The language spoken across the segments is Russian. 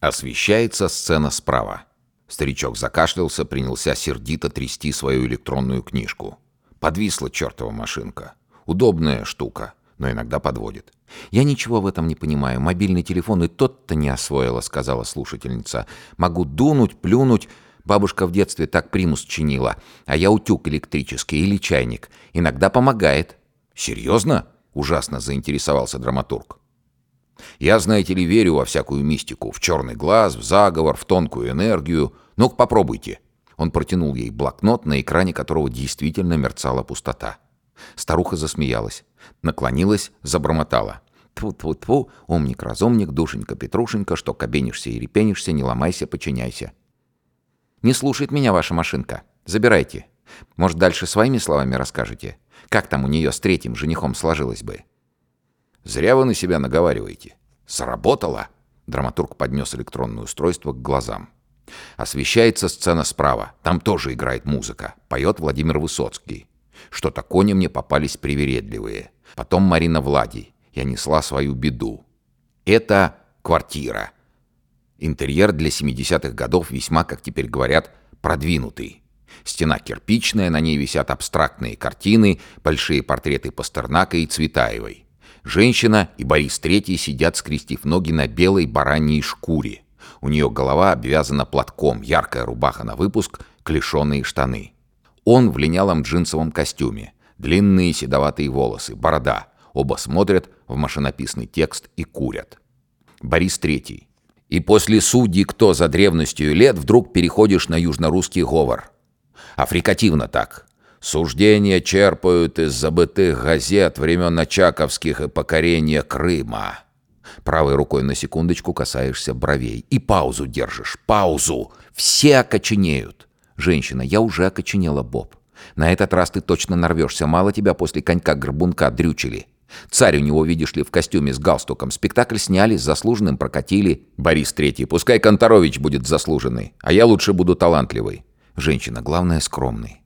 Освещается сцена справа. Старичок закашлялся, принялся сердито трясти свою электронную книжку. Подвисла чертова машинка. Удобная штука, но иногда подводит. «Я ничего в этом не понимаю. Мобильный телефон и тот-то не освоила», — сказала слушательница. «Могу дунуть, плюнуть. Бабушка в детстве так примус чинила. А я утюг электрический или чайник. Иногда помогает». «Серьезно?» — ужасно заинтересовался драматург. «Я, знаете ли, верю во всякую мистику. В черный глаз, в заговор, в тонкую энергию. Ну-ка, попробуйте». Он протянул ей блокнот, на экране которого действительно мерцала пустота. Старуха засмеялась, наклонилась, забормотала. Тьфу-тьфу-тьфу, умник-разумник, душенька-петрушенька, что кабенишься и репенишься, не ломайся, подчиняйся. Не слушает меня ваша машинка. Забирайте. Может, дальше своими словами расскажете? Как там у нее с третьим женихом сложилось бы? Зря вы на себя наговариваете. Сработало. Драматург поднес электронное устройство к глазам. Освещается сцена справа. Там тоже играет музыка. Поет Владимир Высоцкий. Что-то кони мне попались привередливые. Потом Марина Влади. Я несла свою беду. Это квартира. Интерьер для 70-х годов весьма, как теперь говорят, продвинутый. Стена кирпичная, на ней висят абстрактные картины, большие портреты Пастернака и Цветаевой. Женщина и Борис Третий сидят, скрестив ноги на белой бараньей шкуре. У нее голова обвязана платком, яркая рубаха на выпуск, клешеные штаны. Он в линялом джинсовом костюме, длинные седоватые волосы, борода. Оба смотрят в машинописный текст и курят. Борис Третий. И после судьи «Кто за древностью лет» вдруг переходишь на южнорусский говор. Африкативно так. Суждения черпают из забытых газет времен Очаковских и покорения Крыма. Правой рукой на секундочку касаешься бровей. И паузу держишь. Паузу. Все окоченеют. «Женщина, я уже окоченела, Боб. На этот раз ты точно нарвешься. Мало тебя после конька-горбунка дрючили. Царь у него, видишь ли, в костюме с галстуком. Спектакль сняли, с заслуженным прокатили. Борис Третий, пускай Конторович будет заслуженный, а я лучше буду талантливый. Женщина, главное, скромный.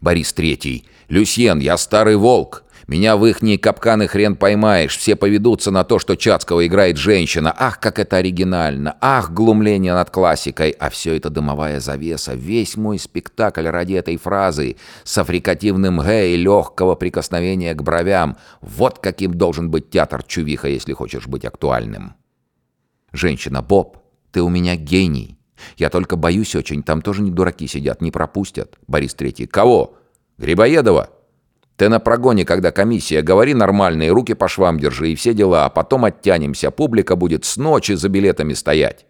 Борис Третий, Люсьен, я старый волк. Меня в ихние капканы хрен поймаешь. Все поведутся на то, что Чацкого играет женщина. Ах, как это оригинально. Ах, глумление над классикой. А все это дымовая завеса. Весь мой спектакль ради этой фразы. С африкативным «г» и легкого прикосновения к бровям. Вот каким должен быть театр Чувиха, если хочешь быть актуальным. Женщина, Боб, ты у меня гений. Я только боюсь очень, там тоже не дураки сидят, не пропустят. Борис Третий. Кого? Грибоедова? Ты на прогоне, когда комиссия, говори нормально и руки по швам держи, и все дела, а потом оттянемся, публика будет с ночи за билетами стоять.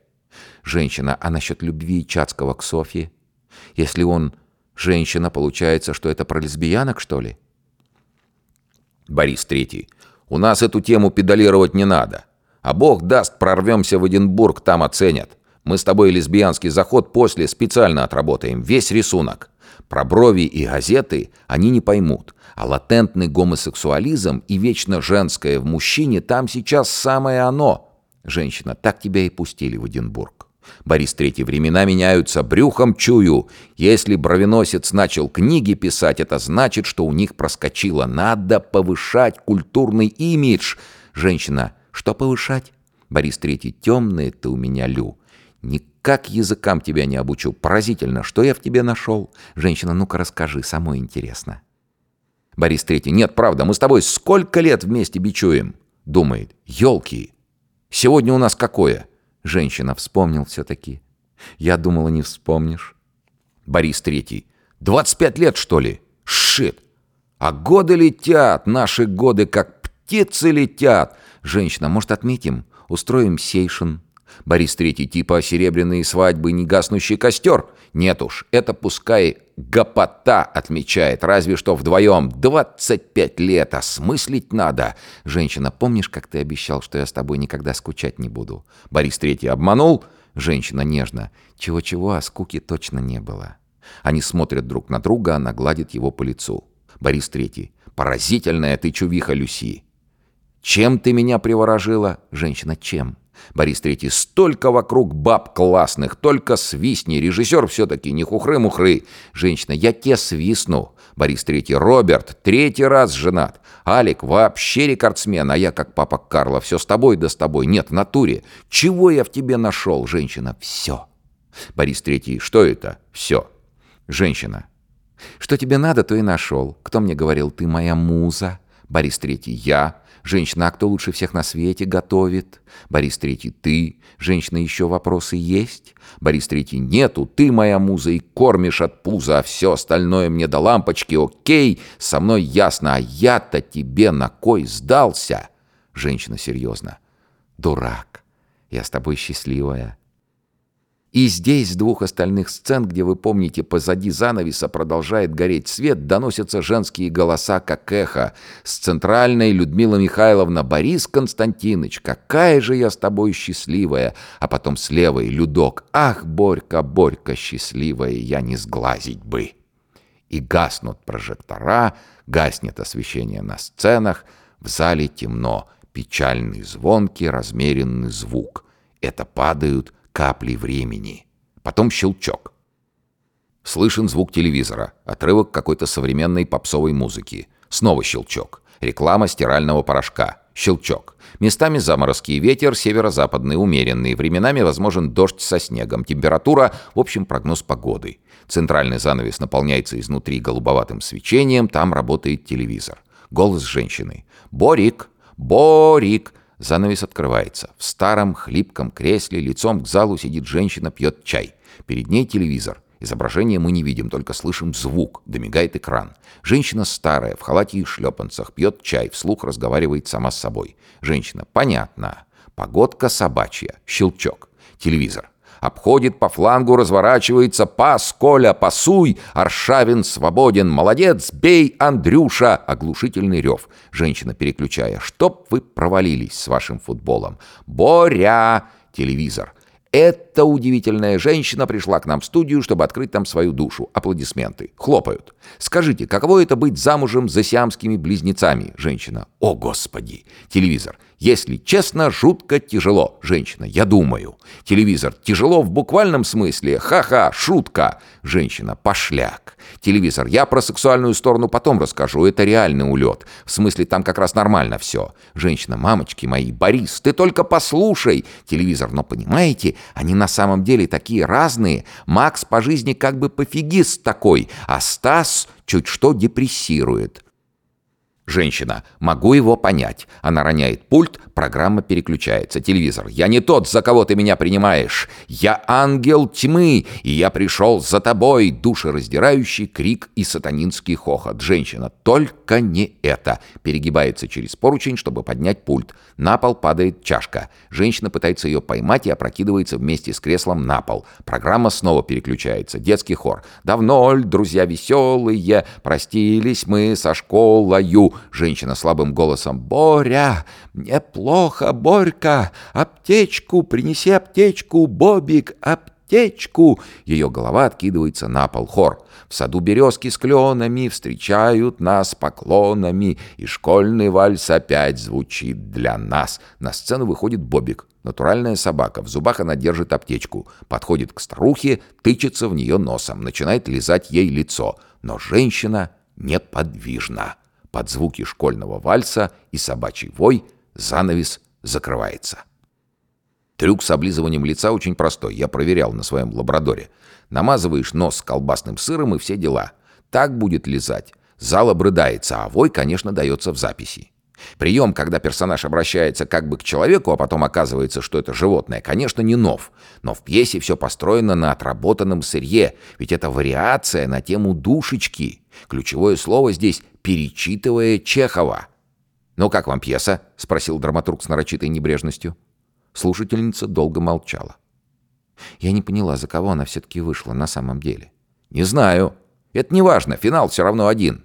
Женщина, а насчет любви Чацкого к Софье? Если он женщина, получается, что это про лесбиянок, что ли? Борис Третий. У нас эту тему педалировать не надо. А бог даст, прорвемся в Эдинбург, там оценят. Мы с тобой лесбиянский заход после специально отработаем, весь рисунок. Про брови и газеты они не поймут. А латентный гомосексуализм и вечно женское в мужчине там сейчас самое оно. Женщина, так тебя и пустили в Эдинбург. Борис Третий, времена меняются, брюхом чую. Если бровеносец начал книги писать, это значит, что у них проскочило. Надо повышать культурный имидж. Женщина, что повышать? Борис Третий, темные ты у меня, Лю. Никак языкам тебя не обучу. Поразительно, что я в тебе нашел? Женщина, ну-ка расскажи, самое интересно. Борис Третий. Нет, правда, мы с тобой сколько лет вместе бичуем? Думает. Ёлки. Сегодня у нас какое? Женщина вспомнил все-таки. Я думала, не вспомнишь. Борис Третий. Двадцать пять лет, что ли? Шит. А годы летят, наши годы, как птицы летят. Женщина, может, отметим? Устроим сейшен. Борис Третий типа серебряные свадьбы, негаснущий костер. Нет уж, это пускай гопота отмечает, разве что вдвоем. 25 лет, осмыслить надо. Женщина, помнишь, как ты обещал, что я с тобой никогда скучать не буду? Борис Третий обманул? Женщина нежно. Чего-чего, а скуки точно не было. Они смотрят друг на друга, она гладит его по лицу. Борис Третий. Поразительная ты чувиха, Люси. Чем ты меня приворожила? Женщина, чем? Борис Третий, столько вокруг баб классных, только свистни. Режиссер все-таки не хухры-мухры. Женщина, я те свистну. Борис Третий, Роберт, третий раз женат. Алик вообще рекордсмен, а я как папа Карла. Все с тобой да с тобой. Нет, в натуре. Чего я в тебе нашел? Женщина, все. Борис Третий, что это? Все. Женщина, что тебе надо, то и нашел. Кто мне говорил, ты моя муза? Борис Третий, я. Женщина, а кто лучше всех на свете готовит? Борис Третий, ты. Женщина, еще вопросы есть? Борис Третий, нету. Ты моя муза и кормишь от пуза, а все остальное мне до лампочки. Окей, со мной ясно, а я-то тебе на кой сдался? Женщина, серьезно. Дурак, я с тобой счастливая. И здесь, с двух остальных сцен, где, вы помните, позади занавеса продолжает гореть свет, доносятся женские голоса, как эхо. С центральной Людмила Михайловна «Борис Константинович, какая же я с тобой счастливая!» А потом с левой Людок «Ах, Борька, Борька, счастливая, я не сглазить бы!» И гаснут прожектора, гаснет освещение на сценах, в зале темно, печальный звонкий размеренный звук. Это падают капли времени. Потом щелчок. Слышен звук телевизора, отрывок какой-то современной попсовой музыки. Снова щелчок. Реклама стирального порошка. Щелчок. Местами заморозки и ветер северо-западный, умеренный. Временами возможен дождь со снегом. Температура, в общем, прогноз погоды. Центральный занавес наполняется изнутри голубоватым свечением, там работает телевизор. Голос женщины. «Борик! Борик! Занавес открывается. В старом хлипком кресле лицом к залу сидит женщина, пьет чай. Перед ней телевизор. Изображение мы не видим, только слышим звук. Домигает экран. Женщина старая, в халате и шлепанцах, пьет чай, вслух разговаривает сама с собой. Женщина. Понятно. Погодка собачья. Щелчок. Телевизор. Обходит по флангу, разворачивается. Пас, Коля, пасуй! Аршавин свободен. Молодец, бей, Андрюша! Оглушительный рев. Женщина, переключая. Чтоб вы провалились с вашим футболом. Боря! Телевизор. Эта удивительная женщина пришла к нам в студию, чтобы открыть там свою душу. Аплодисменты. Хлопают. Скажите, каково это быть замужем за сиамскими близнецами? Женщина. О, Господи! Телевизор. Если честно, жутко тяжело. Женщина. Я думаю. Телевизор. Тяжело в буквальном смысле. Ха-ха, шутка. Женщина. Пошляк. Телевизор. Я про сексуальную сторону потом расскажу. Это реальный улет. В смысле, там как раз нормально все. Женщина. Мамочки мои, Борис, ты только послушай. Телевизор. Но понимаете, они на самом деле такие разные. Макс по жизни как бы пофигист такой, а Стас чуть что депрессирует. Женщина. Могу его понять. Она роняет пульт, программа переключается. Телевизор. Я не тот, за кого ты меня принимаешь. Я ангел тьмы, и я пришел за тобой. Душераздирающий крик и сатанинский хохот. Женщина. Только не это. Перегибается через поручень, чтобы поднять пульт. На пол падает чашка. Женщина пытается ее поймать и опрокидывается вместе с креслом на пол. Программа снова переключается. Детский хор. Давно, друзья веселые, простились мы со школою. Женщина слабым голосом. «Боря! Мне плохо, Борька! Аптечку! Принеси аптечку! Бобик! Аптечку!» Ее голова откидывается на пол. Хор. В саду березки с кленами встречают нас поклонами, и школьный вальс опять звучит для нас. На сцену выходит Бобик. Натуральная собака. В зубах она держит аптечку. Подходит к старухе, тычется в нее носом, начинает лизать ей лицо. Но женщина неподвижна. Под звуки школьного вальса и собачий вой занавес закрывается. Трюк с облизыванием лица очень простой. Я проверял на своем лабрадоре. Намазываешь нос колбасным сыром и все дела. Так будет лизать. Зал обрыдается, а вой, конечно, дается в записи. Прием, когда персонаж обращается как бы к человеку, а потом оказывается, что это животное, конечно, не нов. Но в пьесе все построено на отработанном сырье, ведь это вариация на тему душечки. Ключевое слово здесь «перечитывая Чехова». «Ну как вам пьеса?» — спросил драматург с нарочитой небрежностью. Слушательница долго молчала. Я не поняла, за кого она все-таки вышла на самом деле. «Не знаю. Это не важно, финал все равно один».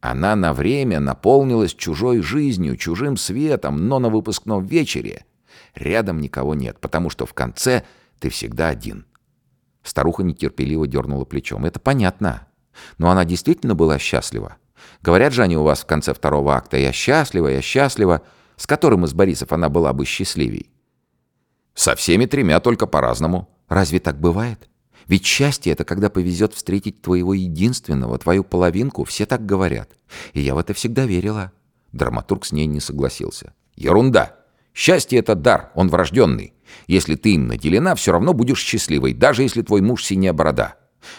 Она на время наполнилась чужой жизнью, чужим светом, но на выпускном вечере рядом никого нет, потому что в конце ты всегда один. Старуха нетерпеливо дернула плечом. Это понятно. Но она действительно была счастлива. Говорят же они у вас в конце второго акта «Я счастлива, я счастлива». С которым из Борисов она была бы счастливей? Со всеми тремя только по-разному. Разве так бывает? Ведь счастье — это когда повезет встретить твоего единственного, твою половинку, все так говорят. И я в это всегда верила. Драматург с ней не согласился. Ерунда. Счастье — это дар, он врожденный. Если ты им наделена, все равно будешь счастливой, даже если твой муж синяя борода.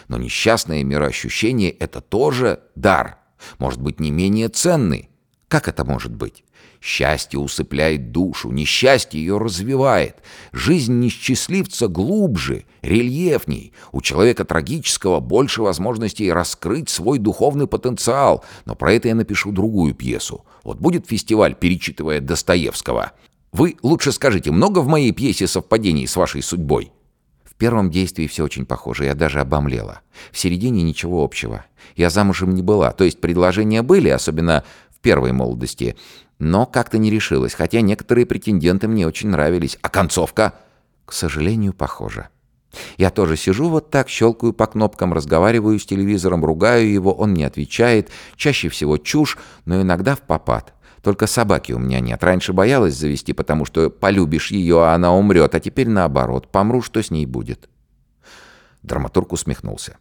Но несчастное мироощущение — это тоже дар. Может быть, не менее ценный. Как это может быть? Счастье усыпляет душу, несчастье ее развивает. Жизнь несчастливца глубже, рельефней. У человека трагического больше возможностей раскрыть свой духовный потенциал. Но про это я напишу другую пьесу. Вот будет фестиваль, перечитывая Достоевского. Вы лучше скажите, много в моей пьесе совпадений с вашей судьбой? Первом действии все очень похоже, я даже обомлела. В середине ничего общего. Я замужем не была, то есть предложения были, особенно в первой молодости, но как-то не решилась, хотя некоторые претенденты мне очень нравились. А концовка, к сожалению, похожа. Я тоже сижу вот так, щелкаю по кнопкам, разговариваю с телевизором, ругаю его, он не отвечает. Чаще всего чушь, но иногда в попад. Только собаки у меня нет. Раньше боялась завести, потому что полюбишь ее, а она умрет, а теперь наоборот. Помру, что с ней будет?» Драматург усмехнулся.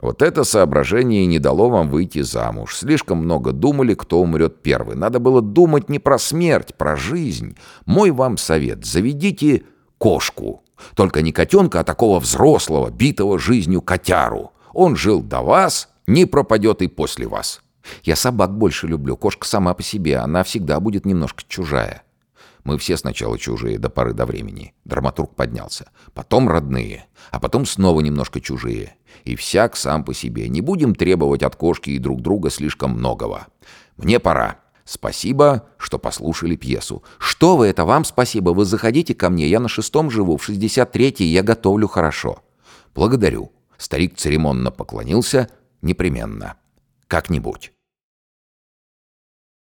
«Вот это соображение не дало вам выйти замуж. Слишком много думали, кто умрет первый. Надо было думать не про смерть, про жизнь. Мой вам совет — заведите кошку. Только не котенка, а такого взрослого, битого жизнью котяру. Он жил до вас, не пропадет и после вас». Я собак больше люблю. Кошка сама по себе, она всегда будет немножко чужая. Мы все сначала чужие до поры до времени. Драматург поднялся. Потом родные, а потом снова немножко чужие. И всяк сам по себе. Не будем требовать от кошки и друг друга слишком многого. Мне пора. Спасибо, что послушали пьесу. Что вы это, вам спасибо. Вы заходите ко мне. Я на шестом живу, в шестьдесят третий я готовлю хорошо. Благодарю. Старик церемонно поклонился. Непременно. Как-нибудь.